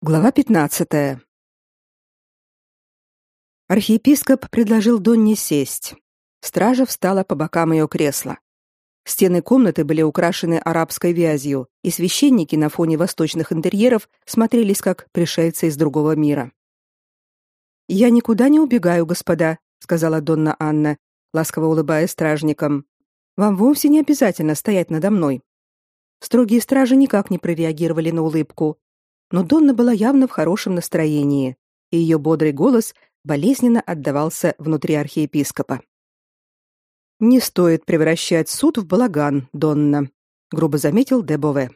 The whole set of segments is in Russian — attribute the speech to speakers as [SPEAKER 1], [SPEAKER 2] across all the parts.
[SPEAKER 1] Глава 15. Архиепископ предложил Донне сесть. Стража встала по бокам ее кресла. Стены комнаты были украшены арабской вязью, и священники на фоне восточных интерьеров смотрелись как пришельцы из другого мира. «Я никуда не убегаю, господа», — сказала Донна Анна, ласково улыбаясь стражникам. «Вам вовсе не обязательно стоять надо мной». Строгие стражи никак не прореагировали на улыбку, но Донна была явно в хорошем настроении, и ее бодрый голос болезненно отдавался внутри архиепископа. Не стоит превращать суд в балаган, Донна, грубо заметил Дебове.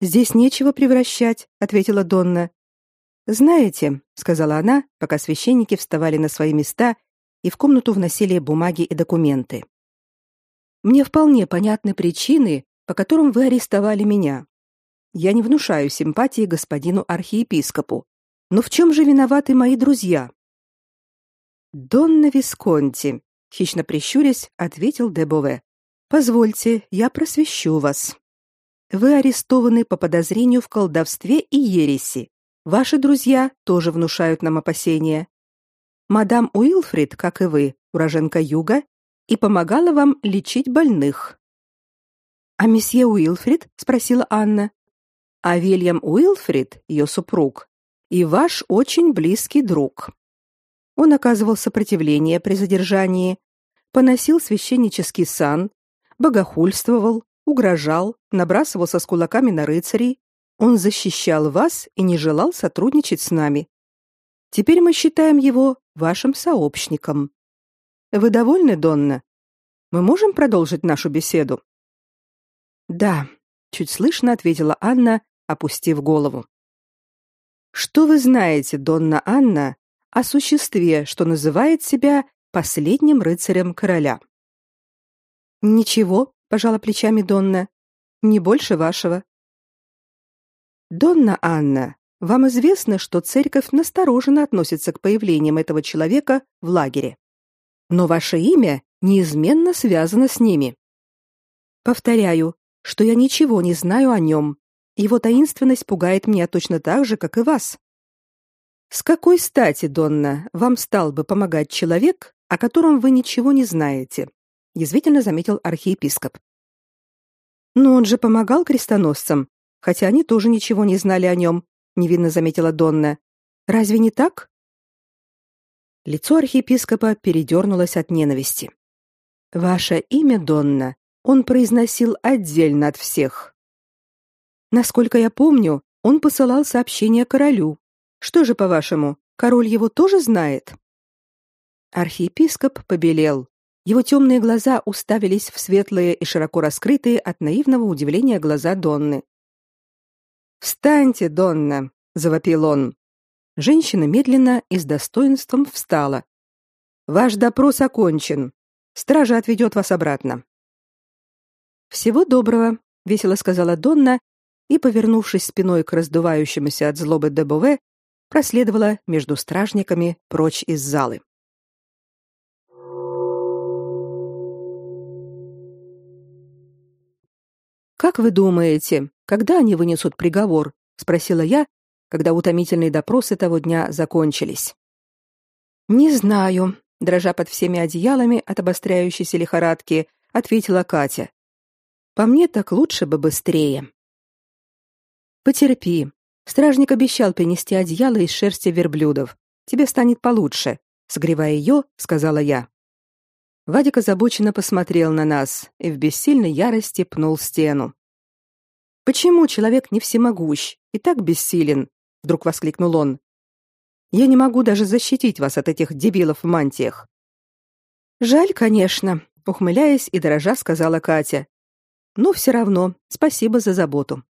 [SPEAKER 1] Здесь нечего превращать, ответила Донна. Знаете, сказала она, пока священники вставали на свои места и в комнату вносили бумаги и документы. Мне вполне понятны причины, по которым вы арестовали меня. Я не внушаю симпатии господину архиепископу. Но в чем же виноваты мои друзья? Донна Висконти, хищно прищурясь, ответил Дебове. Позвольте, я просвещу вас. Вы арестованы по подозрению в колдовстве и ереси. Ваши друзья тоже внушают нам опасения. Мадам Уилфрид, как и вы, уроженка Юга, и помогала вам лечить больных. А месье Уилфрид, спросила Анна а Вильям Уилфрид, ее супруг, и ваш очень близкий друг. Он оказывал сопротивление при задержании, поносил священнический сан, богохульствовал, угрожал, набрасывался с кулаками на рыцарей. Он защищал вас и не желал сотрудничать с нами. Теперь мы считаем его вашим сообщником. Вы довольны, Донна? Мы можем продолжить нашу беседу? Да, чуть слышно ответила Анна, опустив голову. Что вы знаете, Донна Анна, о существе, что называет себя последним рыцарем короля? Ничего, пожала плечами Донна. Не больше вашего. Донна Анна, вам известно, что церковь настороженно относится к появлениям этого человека в лагере. Но ваше имя неизменно связано с ними. Повторяю, что я ничего не знаю о нем его таинственность пугает меня точно так же, как и вас. С какой стати, Донна, вам стал бы помогать человек, о котором вы ничего не знаете? язвительно заметил архиепископ. Но он же помогал крестоносцам, хотя они тоже ничего не знали о нем», — невинно заметила Донна. Разве не так? Лицо архиепископа передернулось от ненависти. Ваше имя, Донна, он произносил отдельно от всех. Насколько я помню, он посылал сообщение королю. Что же, по-вашему, король его тоже знает? Архиепископ побелел. Его темные глаза уставились в светлые и широко раскрытые от наивного удивления глаза Донны. «Встаньте, Донна!» — завопил он. Женщина медленно и с достоинством встала. «Ваш допрос окончен. Стража отведет вас обратно». «Всего доброго», — весело сказала Донна и, повернувшись спиной к раздувающемуся от злобы Дебове, проследовала между стражниками прочь из залы. Как вы думаете, когда они вынесут приговор? спросила я, когда утомительные допросы того дня закончились. Не знаю, дрожа под всеми одеялами от обостряющейся лихорадки, ответила Катя. По мне так лучше бы быстрее. Потерпи. Стражник обещал принести одеяло из шерсти верблюдов. Тебе станет получше, согревая ее, сказала я. Вадик озабоченно посмотрел на нас и в бессильной ярости пнул стену. Почему человек не всемогущ и так бессилен? вдруг воскликнул он. Я не могу даже защитить вас от этих дебилов в мантиях. Жаль, конечно, ухмыляясь и дорожа сказала Катя. Но все равно, спасибо за заботу.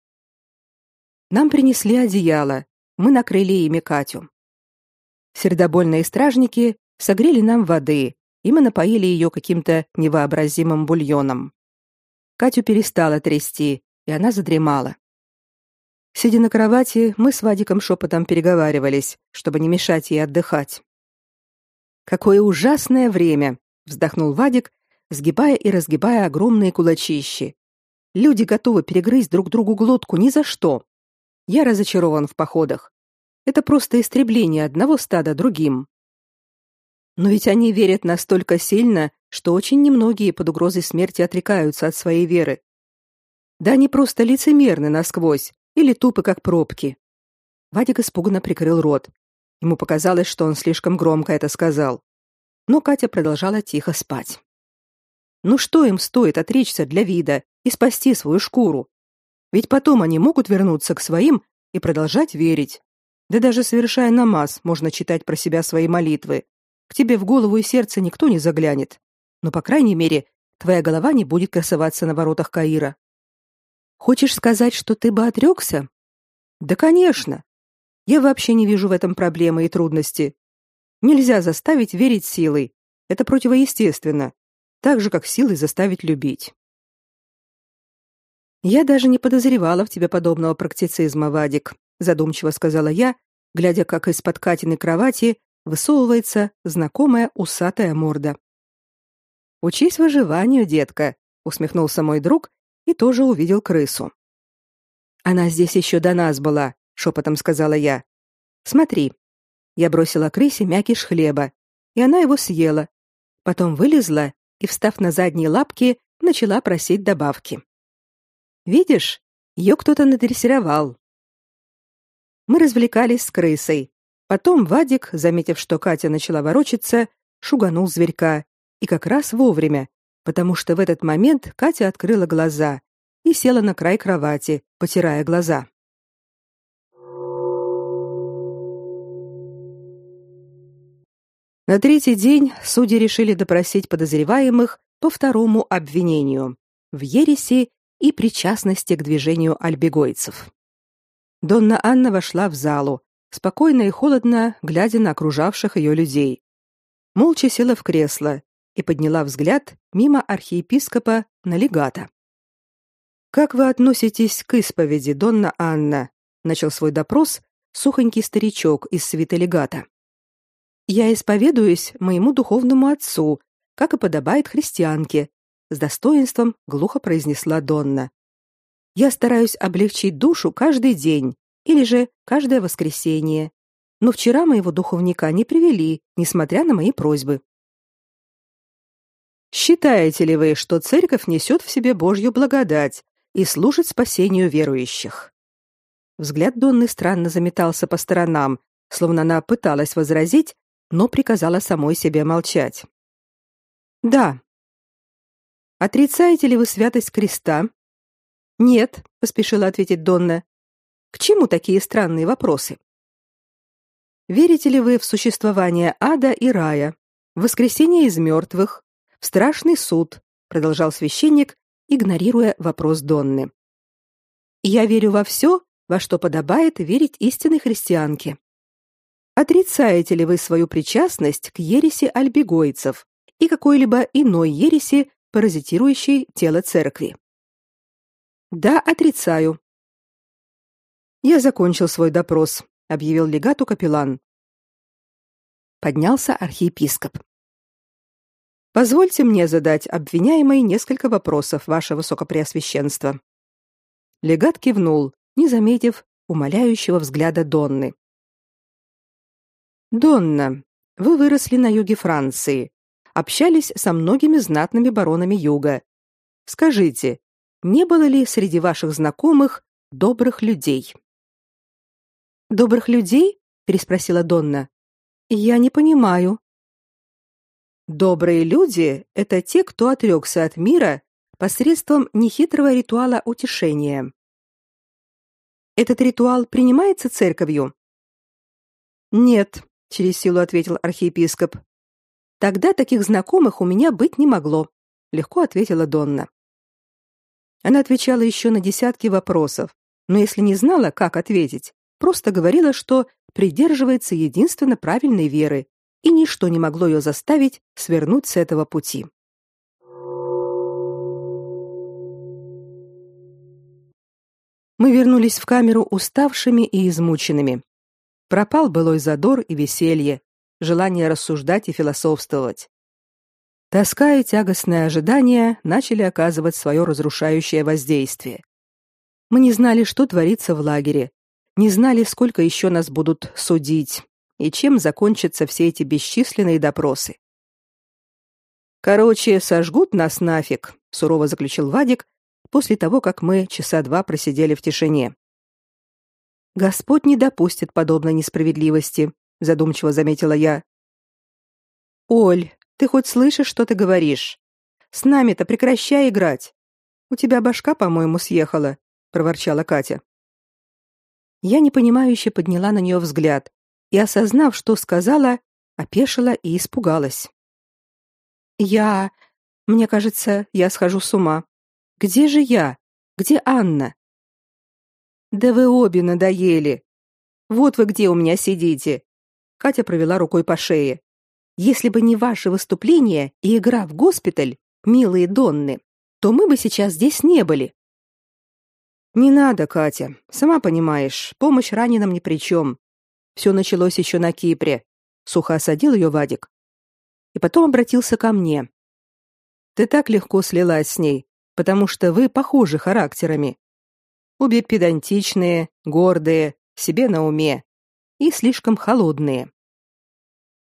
[SPEAKER 1] Нам принесли одеяло, мы накрыли ими Катю. Сердобольные стражники согрели нам воды, и мы напоили ее каким-то невообразимым бульоном. Катю перестала трясти, и она задремала. Сидя на кровати, мы с Вадиком шепотом переговаривались, чтобы не мешать ей отдыхать. Какое ужасное время, вздохнул Вадик, сгибая и разгибая огромные кулачищи. Люди готовы перегрызть друг другу глотку ни за что. Я разочарован в походах. Это просто истребление одного стада другим. Но ведь они верят настолько сильно, что очень немногие под угрозой смерти отрекаются от своей веры. Да они просто лицемерны насквозь или тупы как пробки. Вадик испуганно прикрыл рот. Ему показалось, что он слишком громко это сказал. Но Катя продолжала тихо спать. Ну что им стоит отречься для вида и спасти свою шкуру? Ведь потом они могут вернуться к своим и продолжать верить. Да даже совершая намаз, можно читать про себя свои молитвы. К тебе в голову и сердце никто не заглянет. Но, по крайней мере, твоя голова не будет красоваться на воротах Каира. Хочешь сказать, что ты бы отрекся? Да, конечно. Я вообще не вижу в этом проблемы и трудности. Нельзя заставить верить силой. Это противоестественно. Так же, как силой заставить любить. Я даже не подозревала в тебе подобного практицизма, Вадик, задумчиво сказала я, глядя, как из-под Катиной кровати высовывается знакомая усатая морда. Учись выживанию, детка, усмехнулся мой друг и тоже увидел крысу. Она здесь еще до нас была, шепотом сказала я. Смотри. Я бросила крысе мякиш хлеба, и она его съела. Потом вылезла и, встав на задние лапки, начала просить добавки. Видишь, ее кто-то надрессировал. Мы развлекались с крысой. Потом Вадик, заметив, что Катя начала ворочаться, шуганул зверька, и как раз вовремя, потому что в этот момент Катя открыла глаза и села на край кровати, потирая глаза. На третий день судьи решили допросить подозреваемых по второму обвинению в ереси и причастности к движению альбегойцев. Донна Анна вошла в залу, спокойно и холодно глядя на окружавших ее людей. Молча села в кресло и подняла взгляд мимо архиепископа на легата. Как вы относитесь к исповеди, Донна Анна? начал свой допрос сухонький старичок из свиты легата. Я исповедуюсь моему духовному отцу, как и подобает христианке, с достоинством глухо произнесла Донна. Я стараюсь облегчить душу каждый день или же каждое воскресенье. Но вчера моего духовника не привели, несмотря на мои просьбы. Считаете ли вы, что церковь несет в себе Божью благодать и служит спасению верующих? Взгляд Донны странно заметался по сторонам, словно она пыталась возразить, но приказала самой себе молчать. Да. Отрицаете ли вы святость креста? Нет, поспешила ответить Донна. К чему такие странные вопросы? Верите ли вы в существование ада и рая, в воскресение из мертвых, страшный суд, продолжал священник, игнорируя вопрос Донны. Я верю во все, во что подобает верить истинной христианке. Отрицаете ли вы свою причастность к ереси альбегойцев и какой-либо иной ереси, паразитирующей тело церкви? Да, отрицаю. Я закончил свой допрос, объявил легату капеллан. Поднялся архиепископ. Позвольте мне задать обвиняемой несколько вопросов, ваше высокопреосвященство. Легат кивнул, не заметив умоляющего взгляда Донны. Донна, вы выросли на юге Франции, общались со многими знатными баронами юга. Скажите, не было ли среди ваших знакомых добрых людей? Добрых людей? переспросила Донна. Я не понимаю. Добрые люди это те, кто отрекся от мира посредством нехитрого ритуала утешения. Этот ритуал принимается церковью? Нет, через силу ответил архиепископ. Тогда таких знакомых у меня быть не могло, легко ответила Донна. Она отвечала еще на десятки вопросов, но если не знала, как ответить, просто говорила, что придерживается единственно правильной веры и ничто не могло ее заставить свернуть с этого пути. Мы вернулись в камеру уставшими и измученными. Пропал былой задор и веселье, желание рассуждать и философствовать. Тоска и тягостное ожидание начали оказывать свое разрушающее воздействие. Мы не знали, что творится в лагере, не знали, сколько еще нас будут судить и чем закончатся все эти бесчисленные допросы. Короче, сожгут нас нафиг, сурово заключил Вадик после того, как мы часа два просидели в тишине. Господь не допустит подобной несправедливости, задумчиво заметила я. Оль, ты хоть слышишь, что ты говоришь? С нами-то прекращай играть. У тебя башка, по-моему, съехала, проворчала Катя. Я непонимающе подняла на нее взгляд и, осознав, что сказала, опешила и испугалась. Я, мне кажется, я схожу с ума. Где же я? Где Анна? Да вы обе надоели. Вот вы где у меня сидите. Катя провела рукой по шее. Если бы не ваше выступление и игра в госпиталь, милые Донны, то мы бы сейчас здесь не были. Не надо, Катя. Сама понимаешь, помощь раненым ни при чем. Все началось еще на Кипре. Сухо осадил ее Вадик. И потом обратился ко мне. Ты так легко слилась с ней, потому что вы похожи характерами. Обе педантичные, гордые, себе на уме и слишком холодные.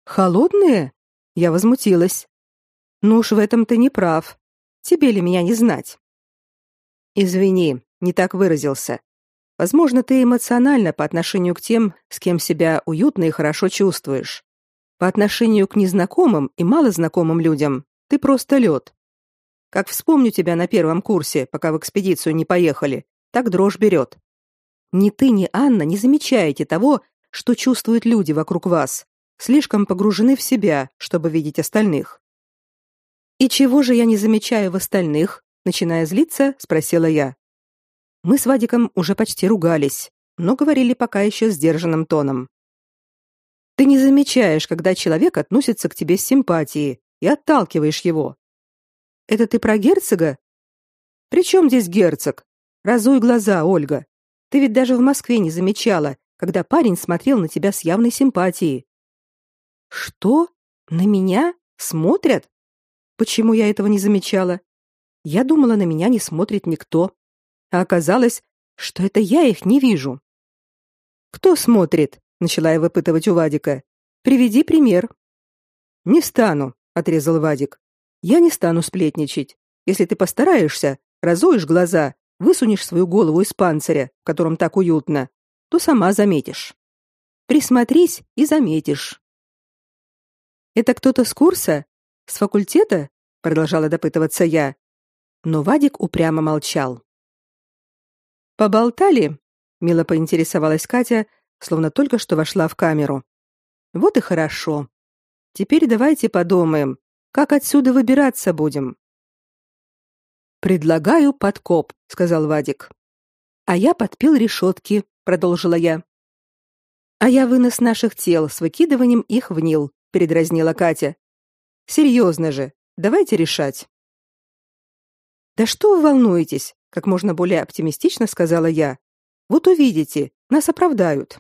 [SPEAKER 1] Холодные? Я возмутилась. Ну уж в этом ты не прав. Тебе ли меня не знать? Извини, не так выразился. Возможно, ты эмоционально по отношению к тем, с кем себя уютно и хорошо чувствуешь. По отношению к незнакомым и малознакомым людям ты просто лед. Как вспомню тебя на первом курсе, пока в экспедицию не поехали, так дрожь берет. Ни ты, ни Анна не замечаете того, что чувствуют люди вокруг вас, слишком погружены в себя, чтобы видеть остальных. И чего же я не замечаю в остальных? начиная злиться, спросила я. Мы с Вадиком уже почти ругались, но говорили пока еще сдержанным тоном. Ты не замечаешь, когда человек относится к тебе с симпатией и отталкиваешь его. Это ты про герцога? При чем здесь герцог? Разуй глаза, Ольга. Ты ведь даже в Москве не замечала, когда парень смотрел на тебя с явной симпатией. Что? На меня смотрят? Почему я этого не замечала? Я думала, на меня не смотрит никто, а оказалось, что это я их не вижу. Кто смотрит? начала я выпытывать у Вадика. Приведи пример. Не стану, отрезал Вадик. Я не стану сплетничать. Если ты постараешься, разуешь глаза, высунешь свою голову из панциря, в котором так уютно, то сама заметишь. Присмотрись и заметишь. Это кто-то с курса? С факультета? продолжала допытываться я. Но Вадик упрямо молчал. Поболтали? мило поинтересовалась Катя, словно только что вошла в камеру. Вот и хорошо. Теперь давайте подумаем, как отсюда выбираться будем. Предлагаю подкоп, сказал Вадик. А я подпил решетки, продолжила я. А я вынос наших тел с выкидыванием их в Нил, передразнила Катя. Серьезно же, давайте решать. Да что вы волнуетесь? как можно более оптимистично сказала я. Вот увидите, нас оправдают.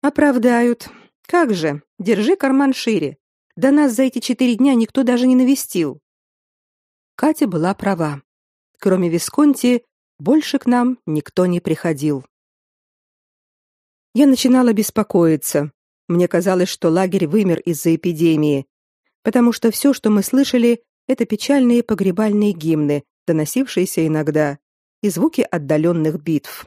[SPEAKER 1] Оправдают. Как же? Держи карман шире. Да нас за эти четыре дня никто даже не навестил. Катя была права. Кроме Висконти, больше к нам никто не приходил. Я начинала беспокоиться. Мне казалось, что лагерь вымер из-за эпидемии, потому что все, что мы слышали, это печальные погребальные гимны, доносившиеся иногда, и звуки отдаленных битв.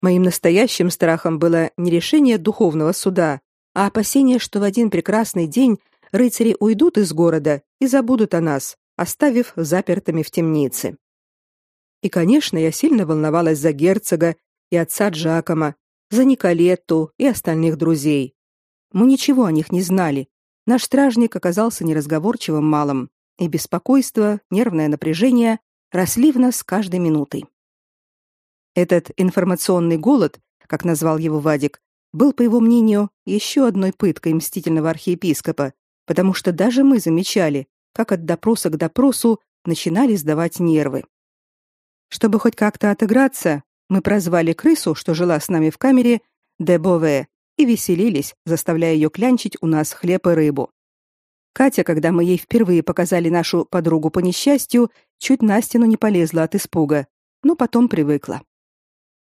[SPEAKER 1] Моим настоящим страхом было не решение духовного суда, а опасение, что в один прекрасный день рыцари уйдут из города и забудут о нас, оставив запертыми в темнице. И, конечно, я сильно волновалась за герцога и отца Джакома, за Николетту и остальных друзей. Мы ничего о них не знали. Наш стражник оказался неразговорчивым малым, и беспокойство, нервное напряжение росли в нас с каждой минутой. Этот информационный голод, как назвал его Вадик, был, по его мнению, еще одной пыткой мстительного архиепископа, потому что даже мы замечали, как от допроса к допросу начинали сдавать нервы. Чтобы хоть как-то отыграться, мы прозвали крысу, что жила с нами в камере, Дебове, и веселились, заставляя ее клянчить у нас хлеб и рыбу. Катя, когда мы ей впервые показали нашу подругу по несчастью, чуть на стену не полезла от испуга, но потом привыкла.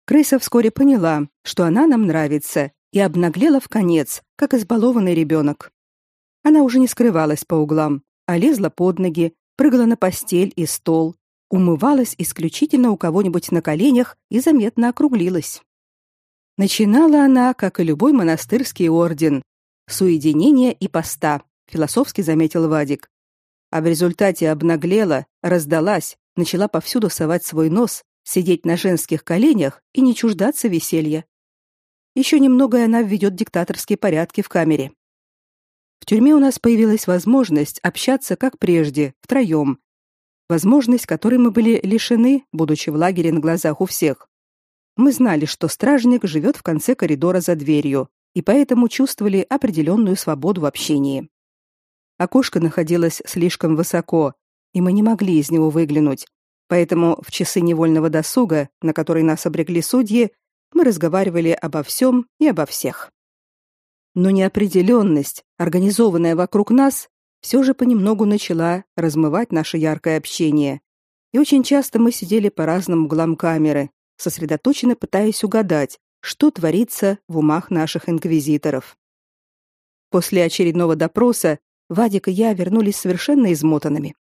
[SPEAKER 1] Крыса вскоре поняла, что она нам нравится, и обнаглела в конец, как избалованный ребенок. Она уже не скрывалась по углам, а лезла под ноги, прыгала на постель и стол, умывалась исключительно у кого-нибудь на коленях и заметно округлилась. Начинала она, как и любой монастырский орден, с уединения и поста, философски заметил Вадик. А в результате обнаглела, раздалась, начала повсюду совать свой нос, сидеть на женских коленях и не чуждаться веселья. Еще немного и она введет диктаторские порядки в камере. В тюрьме у нас появилась возможность общаться как прежде, втроем. Возможность, которой мы были лишены, будучи в лагере на глазах у всех. Мы знали, что стражник живет в конце коридора за дверью, и поэтому чувствовали определенную свободу в общении. Окошко находилось слишком высоко, и мы не могли из него выглянуть. Поэтому в часы невольного досуга, на который нас обрекли судьи, мы разговаривали обо всем и обо всех но неопределенность, организованная вокруг нас, все же понемногу начала размывать наше яркое общение. И очень часто мы сидели по разным углам камеры, сосредоточенно пытаясь угадать, что творится в умах наших инквизиторов. После очередного допроса Вадик и я вернулись совершенно измотанными.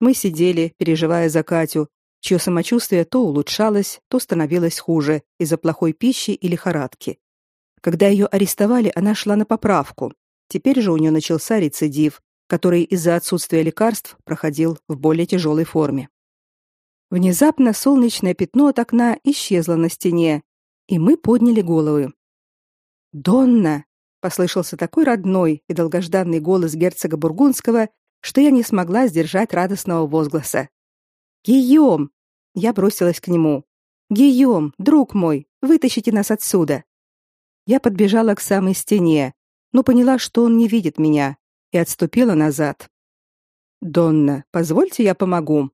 [SPEAKER 1] Мы сидели, переживая за Катю, чье самочувствие то улучшалось, то становилось хуже из-за плохой пищи и лихорадки. Когда ее арестовали, она шла на поправку. Теперь же у нее начался рецидив, который из-за отсутствия лекарств проходил в более тяжелой форме. Внезапно солнечное пятно от окна исчезло на стене, и мы подняли головы. «Донна!» — послышался такой родной и долгожданный голос герцога Бургундского, что я не смогла сдержать радостного возгласа. «Гийом!» — я бросилась к нему. «Гийом, друг мой, вытащите нас отсюда!» Я подбежала к самой стене, но поняла, что он не видит меня, и отступила назад. «Донна, позвольте я помогу».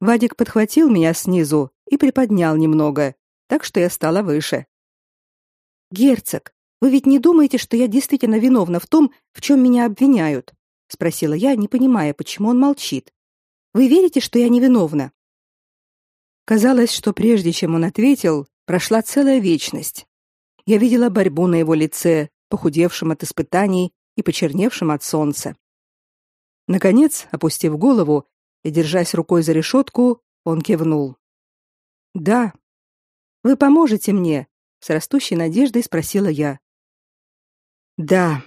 [SPEAKER 1] Вадик подхватил меня снизу и приподнял немного, так что я стала выше. «Герцог, вы ведь не думаете, что я действительно виновна в том, в чем меня обвиняют?» — спросила я, не понимая, почему он молчит. «Вы верите, что я невиновна?» Казалось, что прежде чем он ответил, прошла целая вечность. Я видела борьбу на его лице, похудевшем от испытаний и почерневшем от солнца. Наконец, опустив голову и держась рукой за решетку, он кивнул. Да. Вы поможете мне? с растущей надеждой спросила я. Да.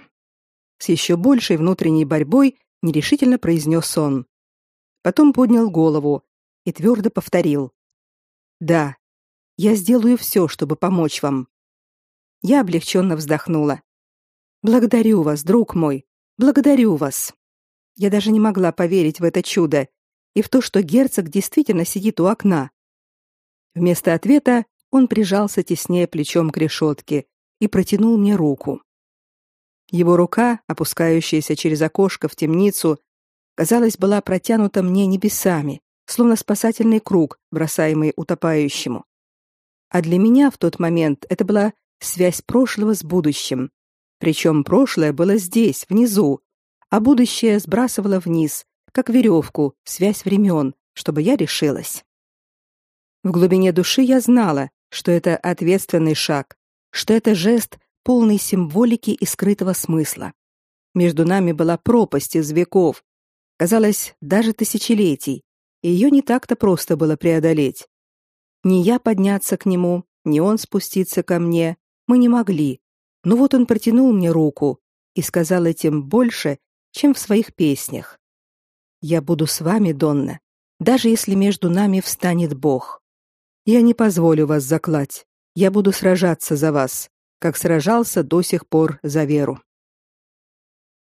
[SPEAKER 1] С еще большей внутренней борьбой нерешительно произнес он. Потом поднял голову и твердо повторил: "Да. Я сделаю все, чтобы помочь вам. Я облегченно вздохнула. Благодарю вас, друг мой. Благодарю вас. Я даже не могла поверить в это чудо и в то, что герцог действительно сидит у окна. Вместо ответа он прижался теснее плечом к решетке и протянул мне руку. Его рука, опускающаяся через окошко в темницу, казалось, была протянута мне небесами, словно спасательный круг, бросаемый утопающему. А для меня в тот момент это была связь прошлого с будущим. Причем прошлое было здесь, внизу, а будущее сбрасывало вниз, как веревку, связь времен, чтобы я решилась. В глубине души я знала, что это ответственный шаг, что это жест полный символики и скрытого смысла. Между нами была пропасть из веков, казалось, даже тысячелетий, и ее не так-то просто было преодолеть. Не я подняться к нему, не он спуститься ко мне, мы не могли. Но вот он протянул мне руку и сказал этим больше, чем в своих песнях. Я буду с вами, Донна, даже если между нами встанет Бог. Я не позволю вас заклать. Я буду сражаться за вас, как сражался до сих пор за веру.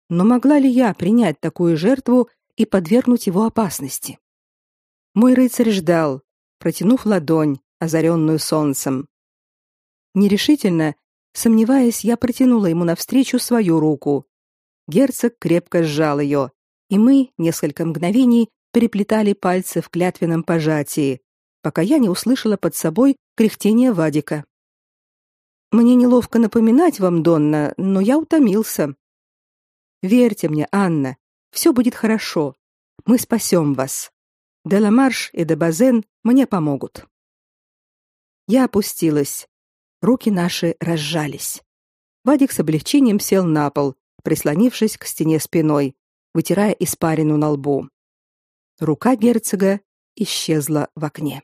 [SPEAKER 1] Но могла ли я принять такую жертву и подвергнуть его опасности? Мой рыцарь ждал, протянув ладонь, озаренную солнцем. Нерешительно, сомневаясь, я протянула ему навстречу свою руку. Герцог крепко сжал ее, и мы несколько мгновений переплетали пальцы в клятвенном пожатии, пока я не услышала под собой кряхтение Вадика. Мне неловко напоминать вам, Донна, но я утомился. Верьте мне, Анна, все будет хорошо. Мы спасем вас. Деламарш и Дебазен мне помогут. Я опустилась. Руки наши разжались. Вадик с облегчением сел на пол, прислонившись к стене спиной, вытирая испарину на лбу. Рука герцога исчезла в окне.